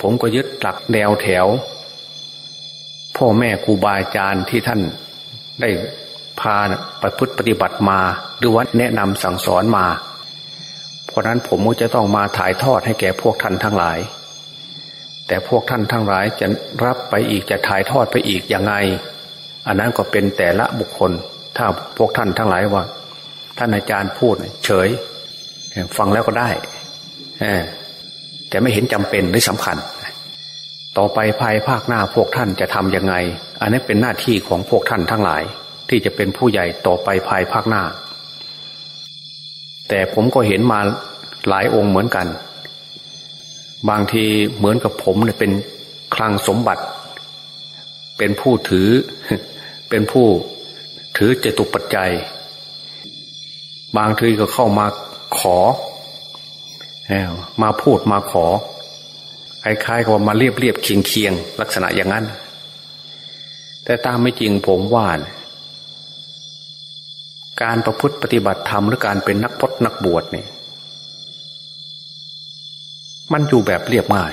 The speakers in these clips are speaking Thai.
ผมก็ยึดหลักแนวแถว พ่อแม่ครูบาอาจารย์ที่ท่านได้พาประพฤติปฏิบัติมา หรือว่าแนะนำสั่งสอนมา เพราะนั้นผมก็จะต้องมาถ่ายทอดให้แก่พวกท่านทั้งหลาย แต่พวกท่านทั้งหลายจะรับไปอีกจะถ่ายทอดไปอีกอยังไง อันนั้นก็เป็นแต่ละบุคคล ถ้าพวกท่านทั้งหลายว่า ท่านอาจารย์พูดเฉย ฟังแล้วก็ได้ แต่ไม่เห็นจำเป็นหรือสำคัญ ต่อไปภายภาคหน้าพวกท่านจะทำยังไง อันนี้เป็นหน้าที่ของพวกท่านทั้งหลาย ที่จะเป็นผู้ใหญ่ต่อไปภายภาคหน้า แต่ผมก็เห็นมาหลายองค์เหมือนกัน บางทีเหมือนกับผมเนี่ยเป็นคลังสมบัติ เป็นผู้ถือ เป็นผู้ถือเจตุปัจจัย บางทีก็เข้ามาขอ มาพูดมาขอคล้ายๆกับมาเรียบเรียบเคียงเคียงลักษณะอย่างนั้น แต่ตามไม่จริงผมว่าการประพฤติปฏิบัติธรรมหรือการเป็นนักพจนักบวชเนี่ยมันอยู่แบบเรียบง่าย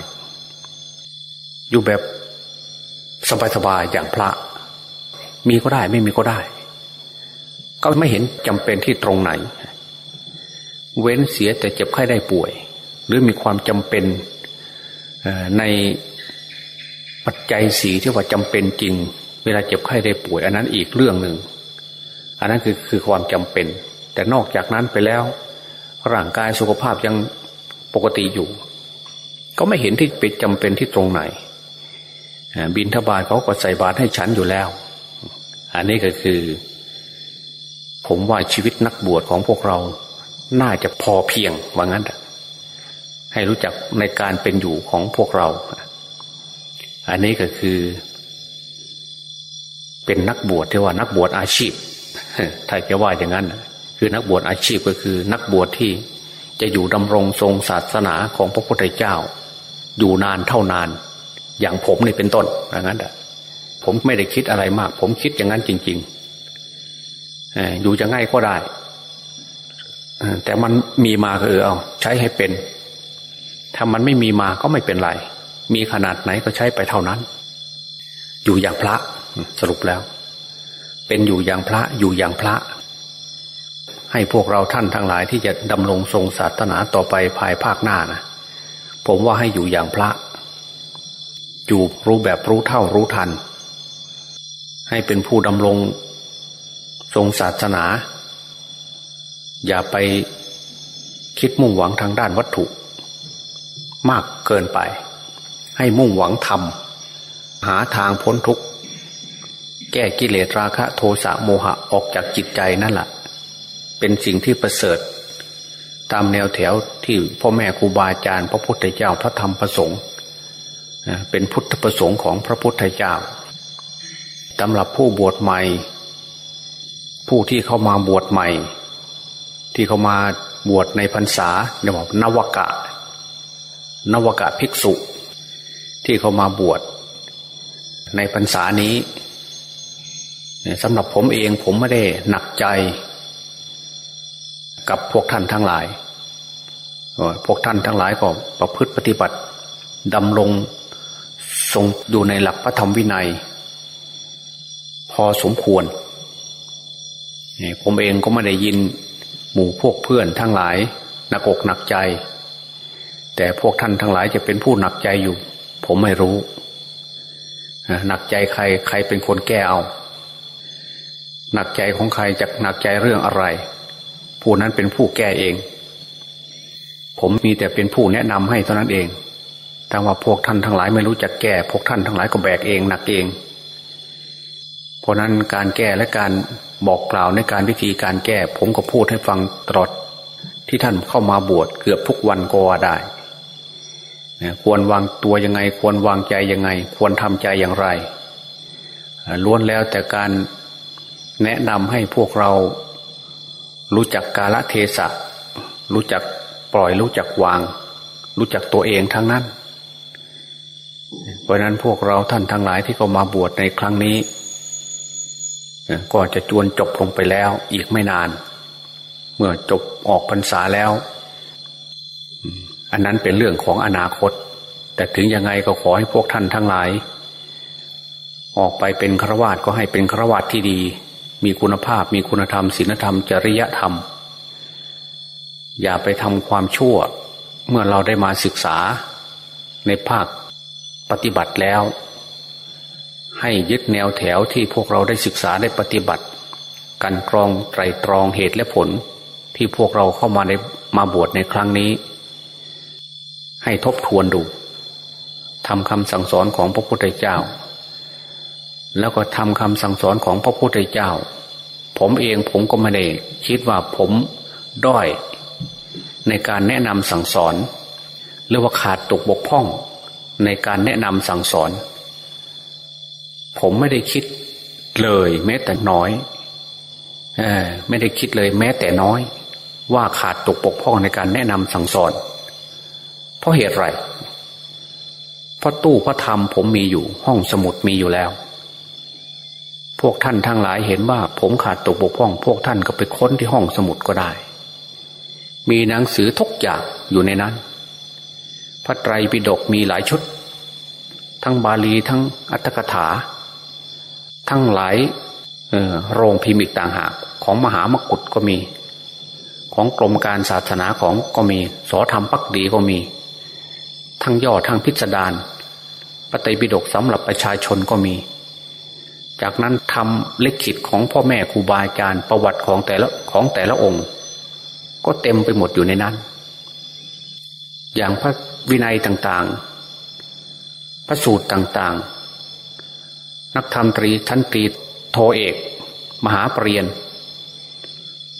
อยู่แบบสบายๆอย่างพระ มีก็ได้ไม่มีก็ได้ ก็ไม่เห็นจำเป็นที่ตรงไหน เว้นเสียแต่เจ็บไข้ได้ป่วย หรือมีความจำเป็นในปัจจัยสีที่ว่าจำเป็นจริง เวลาเจ็บไข้ได้ป่วย อันนั้นอีกเรื่องหนึ่งอันนั้นคือคือความจำเป็น แต่นอกจากนั้นไปแล้ว ร่างกายสุขภาพยังปกติอยู่ ก็ไม่เห็นที่เป็นจำเป็นที่ตรงไหน บินทบาทเขาก็ใส่บาตรให้ฉันอยู่แล้ว อันนี้ก็คือ ผมว่าชีวิตนักบวชของพวกเรา น่าจะพอเพียงว่างั้นให้รู้จักในการเป็นอยู่ของพวกเรา อันนี้ก็คือ เป็นนักบวชที่ว่านักบวชอาชีพถ้าจะว่าอย่างนั้น คือนักบวชอาชีพก็คือ นักบวชที่จะอยู่ดำรงทรงศาสนาของพระพุทธเจ้า อยู่นานเท่านาน อย่างผมนี่เป็นต้นอย่างนั้นผมไม่ได้คิดอะไรมาก ผมคิดอย่างนั้นจริง ๆ อยู่จะง่ายก็ได้ แต่มันมีมาก็เออเอาใช้ให้เป็น ถ้ามันไม่มีมาก็ไม่เป็นไร มีขนาดไหนก็ใช้ไปเท่านั้น อยู่อย่างพระสรุปแล้ว เป็นอยู่อย่างพระอยู่อย่างพระ ให้พวกเราท่านทั้งหลายที่จะดำรงทรงศาสนาต่อไปภายภาคหน้านะผมว่าให้อยู่อย่างพระ อยู่รู้แบบรู้เท่ารู้ทัน ให้เป็นผู้ดำรงทรงศาสนา อย่าไปคิดมุ่งหวังทางด้านวัตถุ มากเกินไป ให้มุ่งหวังธรรม หาทางพ้นทุกข์ แก้กิเลสราคะโทสะโมหะออกจากจิตใจนั่นแหละเป็นสิ่งที่ประเสริฐ ตามแนวแถวที่พ่อแม่ครูบาอาจารย์ พระพุทธเจ้าพระธรรมพระสงฆ์เป็นพุทธประสงค์ของพระพุทธเจ้าสำหรับผู้บวชใหม่ ผู้ที่เข้ามาบวชใหม่ ที่เขามาบวชในพรรษาเรียกว่านวกะ นวกะภิกษุ ที่เขามาบวชในพรรษานี้สำหรับผมเองผมไม่ได้หนักใจ กับพวกท่านทั้งหลายพวกท่านทั้งหลายก็ประพฤติปฏิบัติดำรงทรงอยู่ในหลักพระธรรมวินัย พอสมควร ผมเองก็ไม่ได้ยิน หมู่พวกเพื่อนทั้งหลายหนักอกหนักใจ แต่พวกท่านทั้งหลายจะเป็นผู้หนักใจอยู่ ผมไม่รู้หนักใจใครใครเป็นคนแก้เอา หนักใจของใครจะหนักใจเรื่องอะไร ผู้นั้นเป็นผู้แก้เอง ผมมีแต่เป็นผู้แนะนำให้เท่านั้นเองแต่ว่าพวกท่านทั้งหลายไม่รู้จักแก้ พวกท่านทั้งหลายก็แบกเองหนักเอง เพราะนั้นการแก้และการบอกกล่าวในการวิธีการแก้ ผมก็พูดให้ฟังตลอดที่ท่านเข้ามาบวชเกือบทุกวันก็ว่าได้ควรวางตัวยังไง ควรวางใจยังไง ควรทำใจอย่างไรล้วนแล้วแต่การแนะนำให้พวกเรารู้จักกาลเทศะ รู้จักปล่อยรู้จักวาง รู้จักตัวเองทั้งนั้น เพราะนั้นพวกเราท่านทั้งหลายที่เข้ามาบวชในครั้งนี้ ก็จะจวนจบลงไปแล้วอีกไม่นาน เมื่อจบออกพรรษาแล้ว อันนั้นเป็นเรื่องของอนาคต แต่ถึงยังไงก็ขอให้พวกท่านทั้งหลาย ออกไปเป็นฆราวาสก็ให้เป็นฆราวาสที่ดี มีคุณภาพมีคุณธรรมศีลธรรมจริยธรรม อย่าไปทำความชั่ว เมื่อเราได้มาศึกษาในภาคปฏิบัติแล้ว ให้ยึดแนวแถวที่พวกเราได้ศึกษาได้ปฏิบัติการกรองไตรตรองเหตุและผล ที่พวกเราเข้ามาในมาบวชในครั้งนี้ ให้ทบทวนดูทำคำสั่งสอนของพระพุทธเจ้า แล้วก็ทำคำสั่งสอนของพระพุทธเจ้า ผมเองผมก็ไม่ได้คิดว่าผมด้อยในการแนะนำสั่งสอน หรือว่าขาดตกบกพร่องในการแนะนำสั่งสอน ผมไม่ได้คิดเลยแม้แต่น้อยอไม่ได้คิดเลยแม้แต่น้อย ว่าขาดตกบกพ่องในการแนะนำสั่งสอน เพราะเหตุไรเพราะตู้พระธรรมผมมีอยู่ห้องสมุดมีอยู่แล้ว พวกท่านทั้งหลายเห็นว่า ผมขาดตกบกพร่อง พวกท่านก็ไปค้นที่ห้องสมุดก็ได้ มีหนังสือทุกอย่างอยู่ในนั้น พระไตรปิฎกมีหลายชุด ทั้งบาลีทั้งอัตถกถา ทั้งหลายโรงพิมพ์ต่างหากของมหามกุฏก็มี ของกรมการศาสนาของก็มีสอธรรมปักดีก็มี ทั้งย่อทั้งพิสดารปฏิบิดกสำหรับประชาชนก็มี จากนั้นทำเลขขิดของพ่อแม่ครูบาอาจารย์ประวัติของแต่ละของแต่ละองค์ ก็เต็มไปหมดอยู่ในนั้น อย่างพระวินัยต่างๆ พระสูตรต่างๆ นักธรรมตรีชั้นตรีโทเอก มหาปรริญญา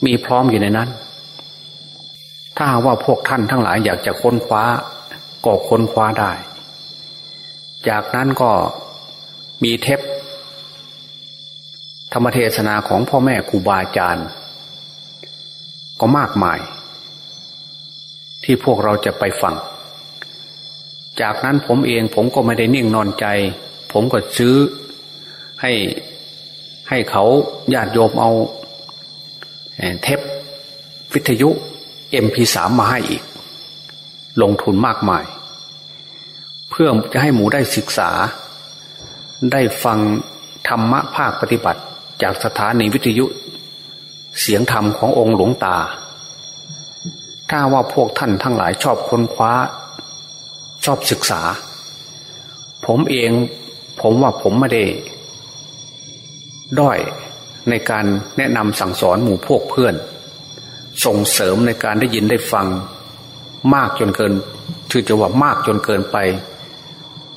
มีพร้อมอยู่ในนั้น ถ้าว่าพวกท่านทั้งหลายอยากจะค้นคว้าก็ค้นคว้าได้ จากนั้นก็มีเทปธรรมเทศนาของพ่อแม่ครูบาอาจารย์ ก็มากมาย ที่พวกเราจะไปฟัง จากนั้นผมเองผมก็ไม่ได้นิ่งนอนใจ ผมก็ซื้อ ให้ให้เขาญาติโยมเอาเทปวิทยุ MP3 มาให้อีก ลงทุนมากมาย เพื่อจะให้หมูได้ศึกษา ได้ฟังธรรมะภาคปฏิบัติ จากสถานีวิทยุ เสียงธรรมขององค์หลวงตา ถ้าว่าพวกท่านทั้งหลายชอบค้นคว้า ชอบศึกษา ผมเองผมว่าผมไม่ได้ ด้อยในการแนะนำสั่งสอนหมู่พวกเพื่อน ส่งเสริมในการได้ยินได้ฟังมากจนเกิน ถือจะว่ามากจนเกินไป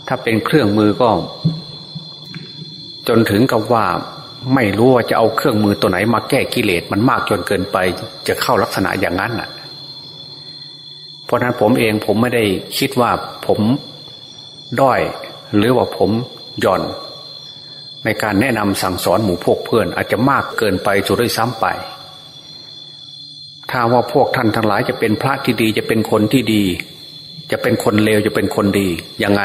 ถ้าเป็นเครื่องมือก็ จนถึงกับว่าไม่รู้ว่าจะเอาเครื่องมือตัวไหนมาแก้กิเลสมันมากจนเกินไป จะเข้าลักษณะอย่างนั้นน่ะ เพราะนั้นผมเองผมไม่ได้คิดว่าผมด้อยหรือว่าผมหย่อน ในการแนะนำสั่งสอนหมู่พวกเพื่อน อาจจะมากเกินไปจุดด้วยซ้ำไป ถ้าว่าพวกท่านทั้งหลายจะเป็นพระที่ดีจะเป็นคนที่ดี จะเป็นคนเลวจะเป็นคนดียังไง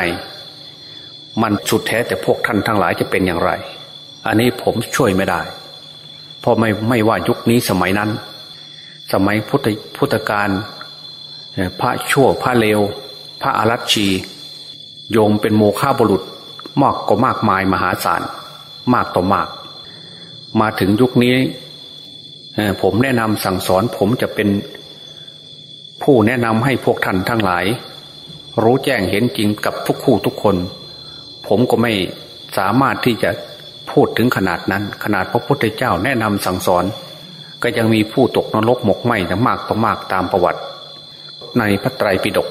มันสุดแท้แต่พวกท่านทั้งหลายจะเป็นอย่างไร อันนี้ผมช่วยไม่ได้ เพราะไม่ไม่ว่ายุคนี้สมัยนั้น สมัยพุทธพุทธกาลพระชั่วพระเลว พระอารัชชี โยมเป็นโมฆะบุรุษมากก็มากมายมหาศาล มากต่อมาก มาถึงยุคนี้ผมแนะนำสั่งสอนผมจะเป็นผู้แนะนำให้พวกท่านทั้งหลาย รู้แจ้งเห็นจริงกับทุกคู่ทุกคน ผมก็ไม่สามารถที่จะพูดถึงขนาดนั้น ขนาดพระพุทธเจ้าแนะนำสั่งสอน ก็ยังมีผู้ตกนรกหมกไหมทั้งมากต่อมากตามประวัติ ในพระไตรปิฎก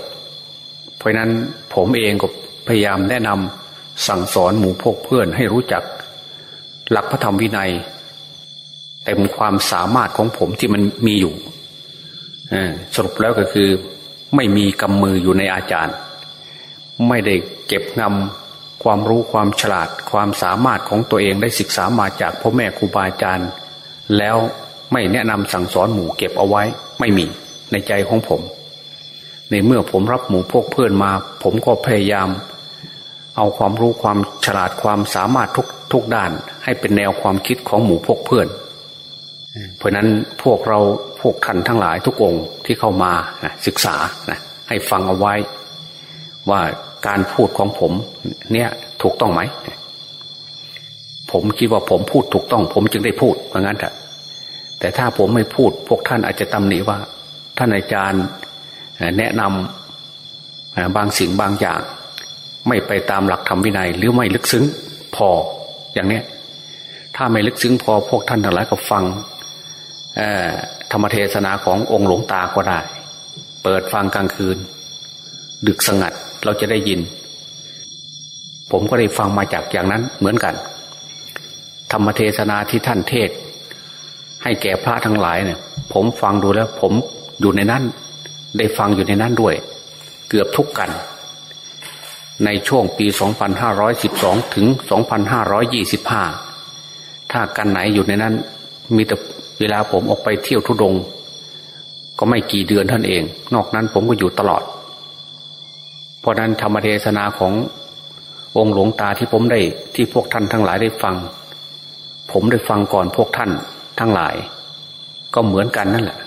เพราะนั้นผมเองก็พยายามแนะนำสั่งสอนหมู่พวกเพื่อนให้รู้จัก หลักพระธรรมวินัยเต็มความสามารถของผมที่มันมีอยู่สรุปแล้วก็คือ ไม่มีกำมืออยู่ในอาจารย์ ไม่ได้เก็บงำความรู้ความฉลาด ความสามารถของตัวเองได้ศึกษามาจากพ่อแม่ครูบาอาจารย์ แล้วไม่แนะนำสั่งสอนหมู่เก็บเอาไว้ ไม่มีในใจของผม ในเมื่อผมรับหมู่พวกเพื่อนมา ผมก็พยายาม เอาความรู้ความฉลาดความสามารถทุกทุกด้าน ให้เป็นแนวความคิดของหมู่พวกเพื่อน เพราะนั้นพวกเราพวกท่านทั้งหลายทุกองค์ที่เข้ามาศึกษานะให้ฟังเอาไว้ ว่าการพูดของผม เนี่ยถูกต้องไหม ผมคิดว่าผมพูดถูกต้อง ผมจึงได้พูดเพราะงั้นแต่แต่ถ้าผมไม่พูด พวกท่านอาจจะตำหนิว่า ท่านอาจารย์แนะนำบางสิ่งบางอย่าง ไม่ไปตามหลักธรรมวินัย หรือไม่ลึกซึ้งพออย่างเนี้ยถ้าไม่ลึกซึ้งพอพวกท่านทั้งหลายก็ฟังธรรมเทศนาขององค์หลวงตาก็ได้ เปิดฟังกลางคืน ดึกสงัดเราจะได้ยิน ผมก็ได้ฟังมาจากอย่างนั้นเหมือนกัน ธรรมเทศนาที่ท่านเทศ ให้แก่พระทั้งหลายเนี่ย ผมฟังดูแล้ว ผมอยู่ในนั้น ได้ฟังอยู่ในนั้นด้วย เกือบทุกกัน ในช่วงปี 2512 ถึง 2525 ถ้ากันไหนอยู่ในนั้น มีแต่เวลาผมออกไปเที่ยวทุดง ก็ไม่กี่เดือนท่านเอง นอกนั้นผมก็อยู่ตลอด เพราะนั้นธรรมเทศนาขององค์หลวงตาที่ผมได้ที่พวกท่านทั้งหลายได้ฟัง ผมได้ฟังก่อนพวกท่านทั้งหลาย ก็เหมือนกันนั่นแหละ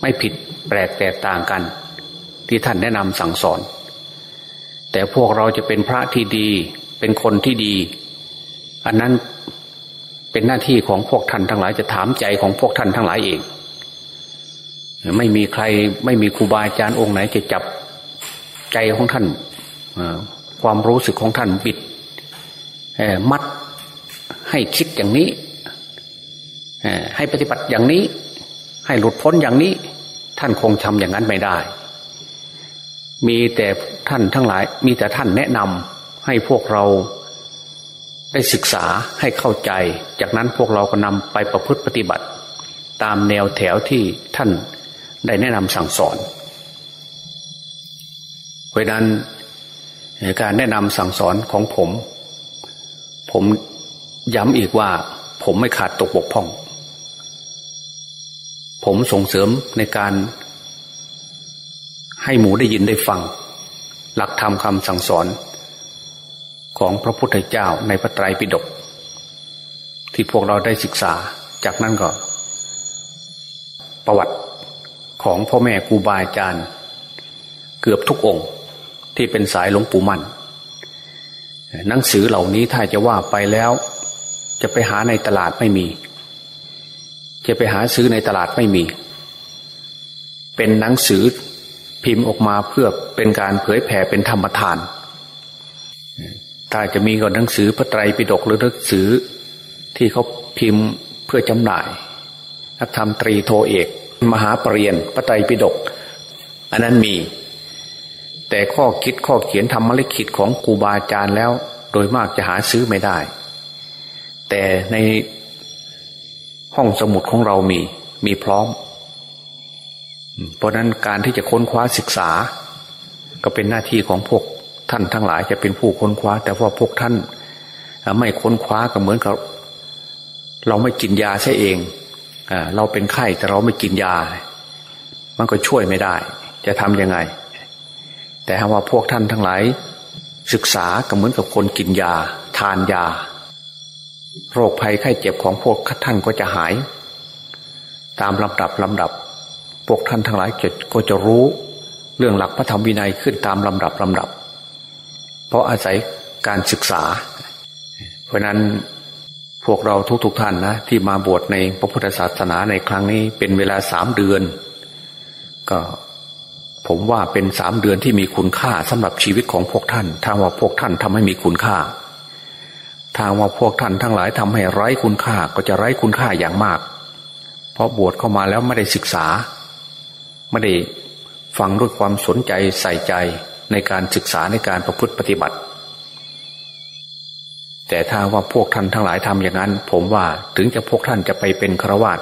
ไม่ผิดแปลกแตกต่างกัน ที่ท่านแนะนำสั่งสอน แต่พวกเราจะเป็นพระที่ดี เป็นคนที่ดี อันนั้นเป็นหน้าที่ของพวกท่านทั้งหลายจะถามใจของพวกท่านทั้งหลายเอง ไม่มีใครไม่มีครูบาอาจารย์องค์ไหนจะจับใจของท่านความรู้สึกของท่านบิดมัดให้คิดอย่างนี้ให้ปฏิบัติอย่างนี้ ให้หลุดพ้นอย่างนี้ ท่านคงทำอย่างนั้นไม่ได้ มีแต่ท่านทั้งหลาย มีแต่ท่านแนะนำให้พวกเราได้ศึกษาให้เข้าใจ จากนั้นพวกเราก็นำไปประพฤติปฏิบัติ ตามแนวแถวที่ท่านได้แนะนำสั่งสอน เพราะนั้นการแนะนำสั่งสอนของผม ผมย้ำอีกว่า ผมไม่ขาดตกบกพร่อง ผมส่งเสริมในการ ให้หมูได้ยินได้ฟัง หลักธรรมคำสั่งสอน ของพระพุทธเจ้าในพระไตรปิฎกที่พวกเราได้ศึกษาจากนั้นก็ ประวัติของพ่อแม่ครูบาอาจารย์ เกือบทุกองค์ที่เป็นสายหลวงปู่มั่นหนังสือเหล่านี้ถ้าจะว่าไปแล้ว จะไปหาในตลาดไม่มี จะไปหาซื้อในตลาดไม่มี เป็นหนังสือ พิมพ์ออกมาเพื่อเป็นการเผยแผ่เป็นธรรมทาน ถ้าจะมีก็หนังสือพระไตรปิฎกหรือหนังสือที่เขาพิมพ์เพื่อจำหน่าย นักธรรมตรีโทเอก มหาปรริญญาพระไตรปิฎกอันนั้นมี แต่ข้อคิดข้อเขียนทำมลิขิตของครูบาอาจารย์แล้ว โดยมากจะหาซื้อไม่ได้ แต่ในห้องสมุดของเรามีมีพร้อม เพราะนั้นการที่จะค้นคว้าศึกษา ก็เป็นหน้าที่ของพวกท่านทั้งหลายจะเป็นผู้ค้นคว้า แต่ว่าพวกท่านไม่ค้นคว้าก็เหมือนกับเราไม่กินยาใช่เองเราเป็นไข้แต่เราไม่กินยา มันก็ช่วยไม่ได้ จะทำยังไง แต่ว่าพวกท่านทั้งหลาย ศึกษาก็เหมือนกับคนกินยา ทานยา โรคภัยไข้เจ็บของพวกท่านก็จะหาย ตามลำดับลำดับ พวกท่านทั้งหลายก็จะรู้เรื่องหลักพระธรรมวินัยขึ้นตามลำดับลำดับ เพราะอาศัยการศึกษา เพราะนั้นพวกเราทุกๆทท่านนะที่มาบวชในพระพุทธศาสนาในครั้งนี้เป็นเวลาสามเดือน ก็ผมว่าเป็นสามเดือนที่มีคุณค่าสำหรับชีวิตของพวกท่านถ้าว่าพวกท่านทำให้มีคุณค่าถ้าว่าพวกท่านทั้งหลายทำให้ไร้คุณค่าก็จะไร้คุณค่าอย่างมาก เพราะบวชเข้ามาแล้วไม่ได้ศึกษา ไม่ได้ฟังด้วยความสนใจใส่ใจในการศึกษาในการประพฤติปฏิบัติ แต่ถ้าว่าพวกท่านทั้งหลายทำอย่างนั้น ผมว่าถึงจะพวกท่านจะไปเป็นฆราวาส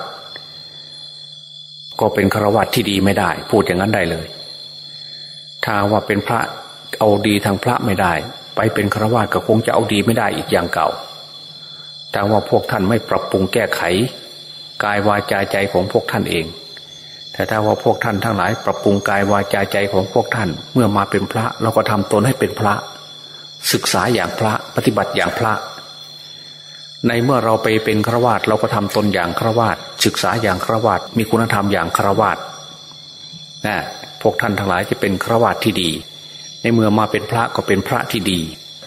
ก็เป็นฆราวาสที่ดีไม่ได้ พูดอย่างนั้นได้เลย ถ้าว่าเป็นพระเอาดีทางพระไม่ได้ ไปเป็นฆราวาสก็คงจะเอาดีไม่ได้อีกอย่างเก่าแต่ว่าพวกท่านไม่ปรับปรุงแก้ไข กายวาจาใจของพวกท่านเอง แต่ถ้าว่าพวกท่านทั้งหลาย ปรับปรุงกายวาจาใจของพวกท่าน เมื่อมาเป็นพระเราก็ทำตนให้เป็นพระ ศึกษาอย่างพระปฏิบัติอย่างพระ ในเมื่อเราไปเป็นฆราวาสเราก็ทำตนอย่างฆราวาสศึกษาอย่างฆราวาสมีคุณธรรมอย่างฆราวาสนะพวกท่านทั้งหลายจะเป็นฆราวาสที่ดี ในเมื่อมาเป็นพระก็เป็นพระที่ดี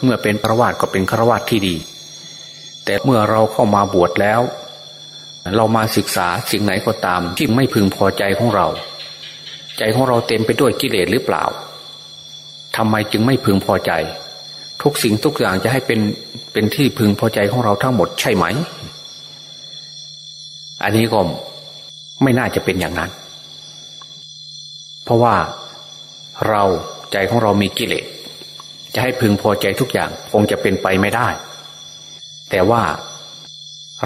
เมื่อเป็นพระวาสก็เป็นฆราวาสที่ดี แต่เมื่อเราเข้ามาบวชแล้ว เรามาศึกษาสิ่งไหนก็ตามที่ไม่พึงพอใจของเรา ใจของเราเต็มไปด้วยกิเลสหรือเปล่าทำไมจึงไม่พึงพอใจ ทุกสิ่งทุกอย่างจะให้เป็นเป็นที่พึงพอใจของเราทั้งหมดใช่ไหม อันนี้ก็ไม่น่าจะเป็นอย่างนั้น เพราะว่าเราใจของเรามีกิเลสจะให้พึงพอใจทุกอย่างคงจะเป็นไปไม่ได้ แต่ว่า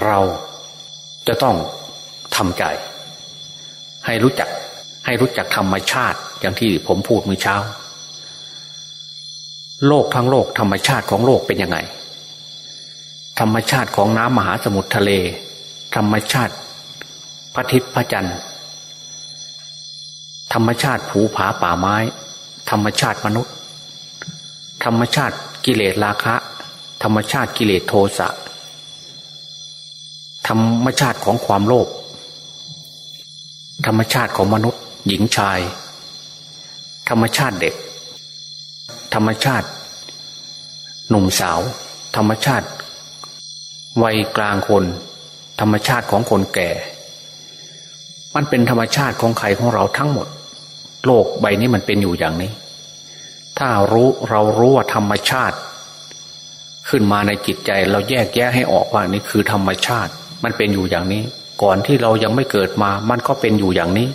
เรา จะต้องทำใจ ให้รู้จักให้รู้จักธรรมชาติอย่างที่ผมพูดเมื่อเช้า โลกทั้งโลกธรรมชาติของโลกเป็นยังไง ธรรมชาติของน้ำมหาสมุทรทะเล ธรรมชาติพระอาทิตย์พระจันทร์ธรรมชาติผูผาป่าไม้ ธรรมชาติมนุษย์ ธรรมชาติกิเลสราคะ ธรรมชาติกิเลสโทสะ ธรรมชาติของความโลภธรรมชาติของมนุษย์ หญิงชาย ธรรมชาติเด็ก ธรรมชาติ หนุ่มสาว ธรรมชาติ วัยกลางคน ธรรมชาติของคนแก่ มันเป็นธรรมชาติของใครของเราทั้งหมด โลกใบนี้มันเป็นอยู่อย่างนี้ ถ้ารู้เรารู้ว่าธรรมชาติ ขึ้นมาในจิตใจเราแยกแยะให้ออกว่านี่คือธรรมชาติ มันเป็นอยู่อย่างนี้ ก่อนที่เรายังไม่เกิดมา มันก็เป็นอยู่อย่างนี้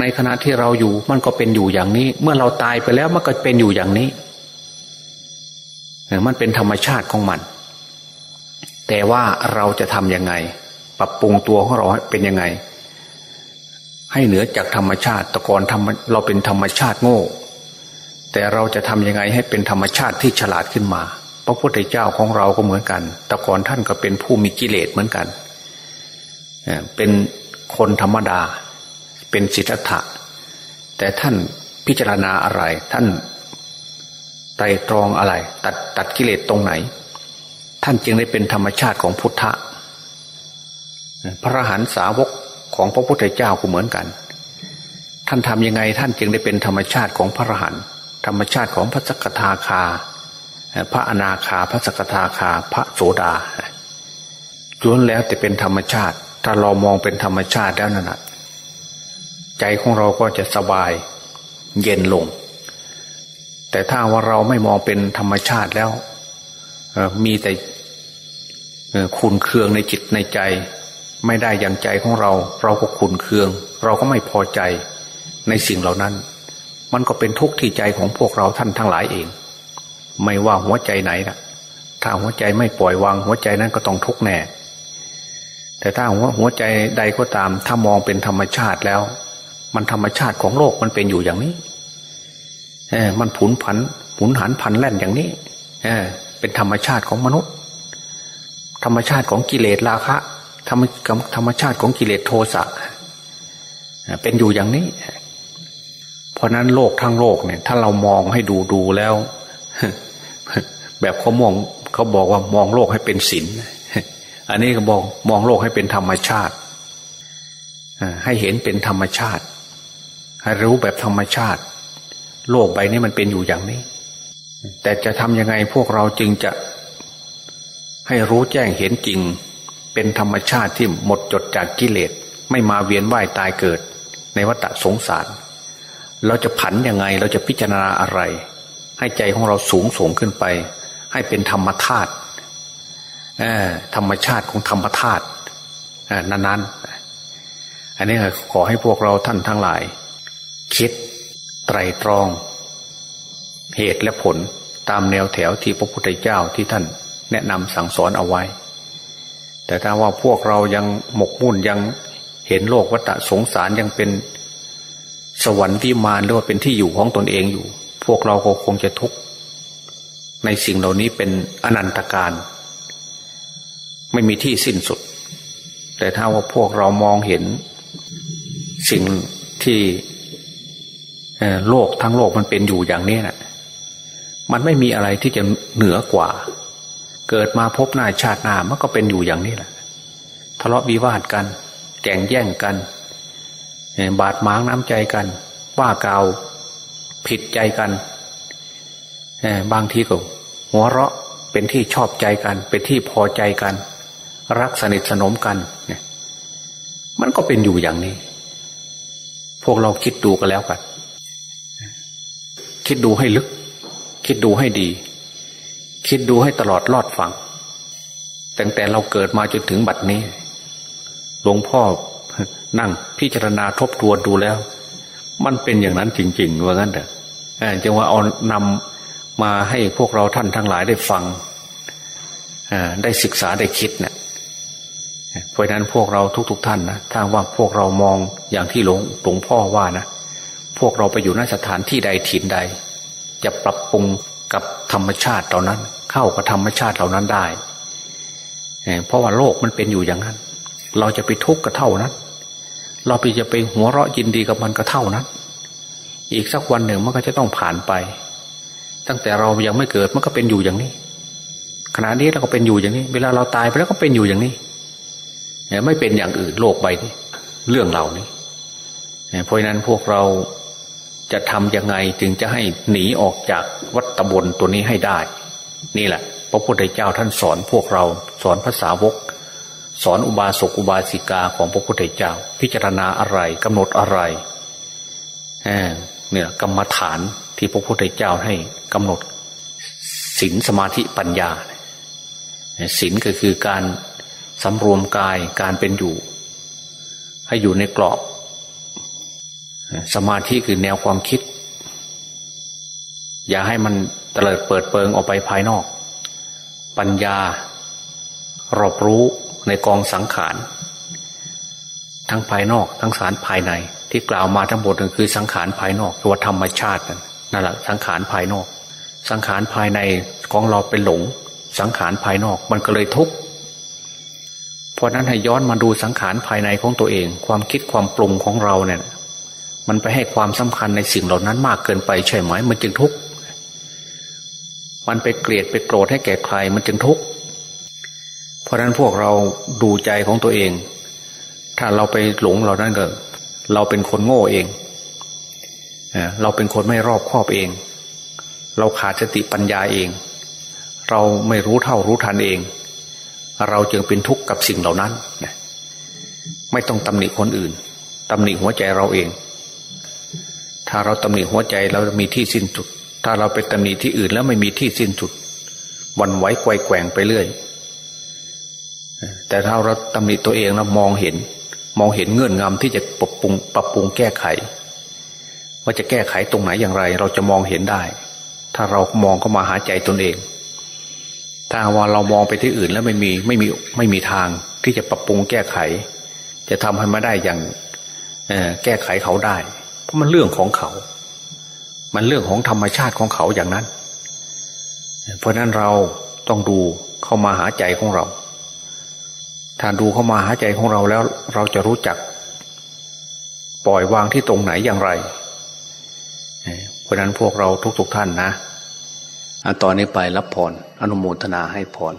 ในขณะที่เราอยู่มันก็เป็นอยู่อย่างนี้ เมื่อเราตายไปแล้วมันก็เป็นอยู่อย่างนี้มันเป็นธรรมชาติของมัน แต่ว่าเราจะทำยังไง ปรับปรุงตัวของเราเป็นยังไง ให้เหนือจากธรรมชาติตะกอนทำเราเป็นธรรมชาติโง่ แต่เราจะทำยังไงให้เป็นธรรมชาติที่ฉลาดขึ้นมา พระพุทธเจ้าของเราก็เหมือนกันตะกอนท่านก็เป็นผู้มีกิเลสเหมือนกัน เป็นคนธรรมดา เป็นสิทธัตถะ แต่ท่านพิจารณาอะไร ท่านไตรตรองอะไร ตัดตัดกิเลสตรงไหน ท่านจึงได้เป็นธรรมชาติของพุทธะ พระหันสาวกของพระพุทธเจ้าก็เหมือนกัน ท่านทำยังไงท่านจึงได้เป็นธรรมชาติของพระหันธรรมชาติของพระสกทาคา พระอนาคาพระสกทาคาพระโสดาล้วนแล้วแต่เป็นธรรมชาติ ถ้าเรามองเป็นธรรมชาติแล้วนั่นแหะใจของเราก็จะสบายเย็นลง แต่ถ้าว่าเราไม่มองเป็นธรรมชาติแล้วมีแต่คุณเคืองในจิตในใจ ไม่ได้อย่างใจของเรา เราก็คุณเคือง เราก็ไม่พอใจในสิ่งเหล่านั้น มันก็เป็นทุกข์ที่ใจของพวกเราท่านทั้งหลายเอง ไม่ว่าหัวใจไหนนะถ้าหัวใจไม่ปล่อยวางหัวใจนั้นก็ต้องทุกข์แน่ แต่ถ้าหัวหัวใจใดก็ตาม ถ้ามองเป็นธรรมชาติแล้ว มันธรรมชาติของโลกมันเป็นอยู่อย่างนี้ เออมันผุนผันผุนหันพันแล่นอย่างนี้ เออ เป็นธรรมชาติของมนุษย์ ธรรมชาติของกิเลสราคะธรรมธรรมชาติของกิเลสโทสะเป็นอยู่อย่างนี้ เพราะนั้นโลกทั้งโลกเนี่ย ถ้าเรามองให้ดูดูแล้ว แบบเขามองเขาบอกว่ามองโลกให้เป็นศีลอันนี้ก็บอกมองโลกให้เป็นธรรมชาติให้เห็นเป็นธรรมชาติ ให้รู้แบบธรรมชาติ โลกใบนี้มันเป็นอยู่อย่างนี้ แต่จะทำยังไงพวกเราจึงจะ ให้รู้แจ้งเห็นจริง เป็นธรรมชาติที่หมดจดจากกิเลสไม่มาเวียนว่ายตายเกิด ในวัฏสงสาร เราจะผันยังไงเราจะพิจารณาอะไร ให้ใจของเราสูงส่งขึ้นไป ให้เป็นธรรมธาตุธรรมชาติของธรรมธาตุนั้นๆ อันนี้ขอให้พวกเราท่านทั้งหลาย คิดไตรตรอง เหตุและผลตามแนวแถวที่พระพุทธเจ้าที่ท่านแนะนำสั่งสอนเอาไว้ แต่ถ้าว่าพวกเรายังหมกมุ่นยังเห็นโลกวัฏสงสารยังเป็นสวรรค์ที่มารหรือว่าเป็นที่อยู่ของตนเองอยู่ วกเราก็คงจะทุกข์ในสิ่งเหล่านี้เป็นอนันตการ ไม่มีที่สิ้นสุด แต่ถ้าว่าพวกเรามองเห็น สิ่งที่โลกทั้งโลกมันเป็นอยู่อย่างนี้นะ่ะมันไม่มีอะไรที่จะเหนือกว่า เกิดมาพบหน้าชาติหน้ามันก็เป็นอยู่อย่างนี้แหละทะเลาะวิวาทกันแก่งแย่งกัน บาดหมางน้ำใจกัน ว่ากาว ผิดใจกันบางทีก็หัวเราะเป็นที่ชอบใจกัน เป็นที่พอใจกัน รักสนิทสนมกันเนี่ยมันก็เป็นอยู่อย่างนี้ พวกเราคิดดูกันแล้วกัน คิดดูให้ลึก คิดดูให้ดี คิดดูให้ตลอดรอดฟังตั้งแต่เราเกิดมาจนถึงบัดนี้ หลวงพ่อนั่งพิจารณาทบทวนดูแล้ว มันเป็นอย่างนั้นจริง ๆ ว่างั้นเถอะจึงว่าเอานำมาให้พวกเราท่านทั้งหลายได้ฟังได้ศึกษาได้คิดเนะี่ยเพราะนั้นพวกเราทุกๆทท่านนะถ้าว่าพวกเรามองอย่างที่หลวงหลวงพ่อว่านะพวกเราไปอยู่ในสถานที่ใดถิ่นใด จะปรับปรุงกับธรรมชาติเหล่านั้น เข้ากับธรรมชาติเหล่านั้นได้เพราะว่าโลกมันเป็นอยู่อย่างนั้น เราจะไปทุกข์ก็เท่านั้น เราไปจะไปหัวเราะยินดีกับมันก็เท่านั้น อีกสักวันหนึ่งมันก็จะต้องผ่านไป ตั้งแต่เรายังไม่เกิดมันก็เป็นอยู่อย่างนี้ ขณะนี้เราก็เป็นอยู่อย่างนี้ เวลาเราตายไปแล้วก็เป็นอยู่อย่างนี้ไม่เป็นอย่างอื่นโลกใบนี้ เรื่องเหล่านี้เพราะนั้นพวกเราจะทำยังไงจึงจะให้หนีออกจากวัฏบนตัวนี้ให้ได้ นี่แหละ พระพุทธเจ้าท่านสอนพวกเราสอนภาษาวก สอนอุบาสกอุบาสิกาของพระพุทธเจ้า พิจารณาอะไรกำหนดอะไรเนี่ยกรรมฐานที่พระพุทธเจ้าให้กำหนดศีลสมาธิปัญญาศีลก็คือการสำรวมกายการเป็นอยู่ ให้อยู่ในกรอบ สมาธิคือแนวความคิด อย่าให้มันเตลิดเปิดเปิงออกไปภายนอก ปัญญารอบรู้ ในกองสังขาร ทั้งภายนอกทั้งสารภายใน ที่กล่าวมาทั้งหมดคือสังขารภายนอกตัวธรรมชาตินั่นแหละสังขารภายนอก สังขารภายในของเราเป็นหลง สังขารภายนอกมันก็เลยทุกข์เพราะนั้นให้ย้อนมาดูสังขารภายในของตัวเอง ความคิดความปรุงของเราเนี่ย มันไปให้ความสำคัญในสิ่งเหล่านั้นมากเกินไปใช่ไหมมันจึงทุกข์มันไปเกลียดไปโกรธให้แก่ใครมันจึงทุกข์ เพราะนั้นพวกเราดูใจของตัวเอง ถ้าเราไปหลงเรานั้นก็ เราเป็นคนโง่เองเราเป็นคนไม่รอบคอบเอง เราขาดสติปัญญาเอง เราไม่รู้เท่ารู้ทันเอง เราจึงเป็นทุกข์กับสิ่งเหล่านั้นไม่ต้องตำหนิคนอื่นตำหนิหัวใจเราเอง ถ้าเราตำหนิหัวใจเรามีที่สิ้นสุด ถ้าเราไปตำหนิที่อื่นแล้วไม่มีที่สิ้นสุดวันไหวไกวแกว่งไปเรื่อย แต่ถ้าเราตำหนิตัวเองแล้วมองเห็น มองเห็นเงื่อนงำที่จะปรับปรุงปรับปรุงแก้ไข ว่าจะแก้ไขตรงไหนอย่างไร เราจะมองเห็นได้ ถ้าเรามองเข้ามาหาใจตนเอง ถ้าว่าเรามองไปที่อื่นแล้วไม่มีไม่มีไม่มีทางที่จะปรับปรุงแก้ไข จะทำให้มาได้อย่างแก้ไขเขาได้ เพราะมันเรื่องของเขา มันเรื่องของธรรมชาติของเขาอย่างนั้น เพราะนั้นเราต้องดูเข้ามาหาใจของเรา ถ้าดูเข้ามาหาใจของเราแล้วเราจะรู้จัก ปล่อยวางที่ตรงไหนอย่างไร เพราะนั้นพวกเราทุกๆทท่านนะ อันตอนนี้ไปรับพรอนุโมทนาให้พร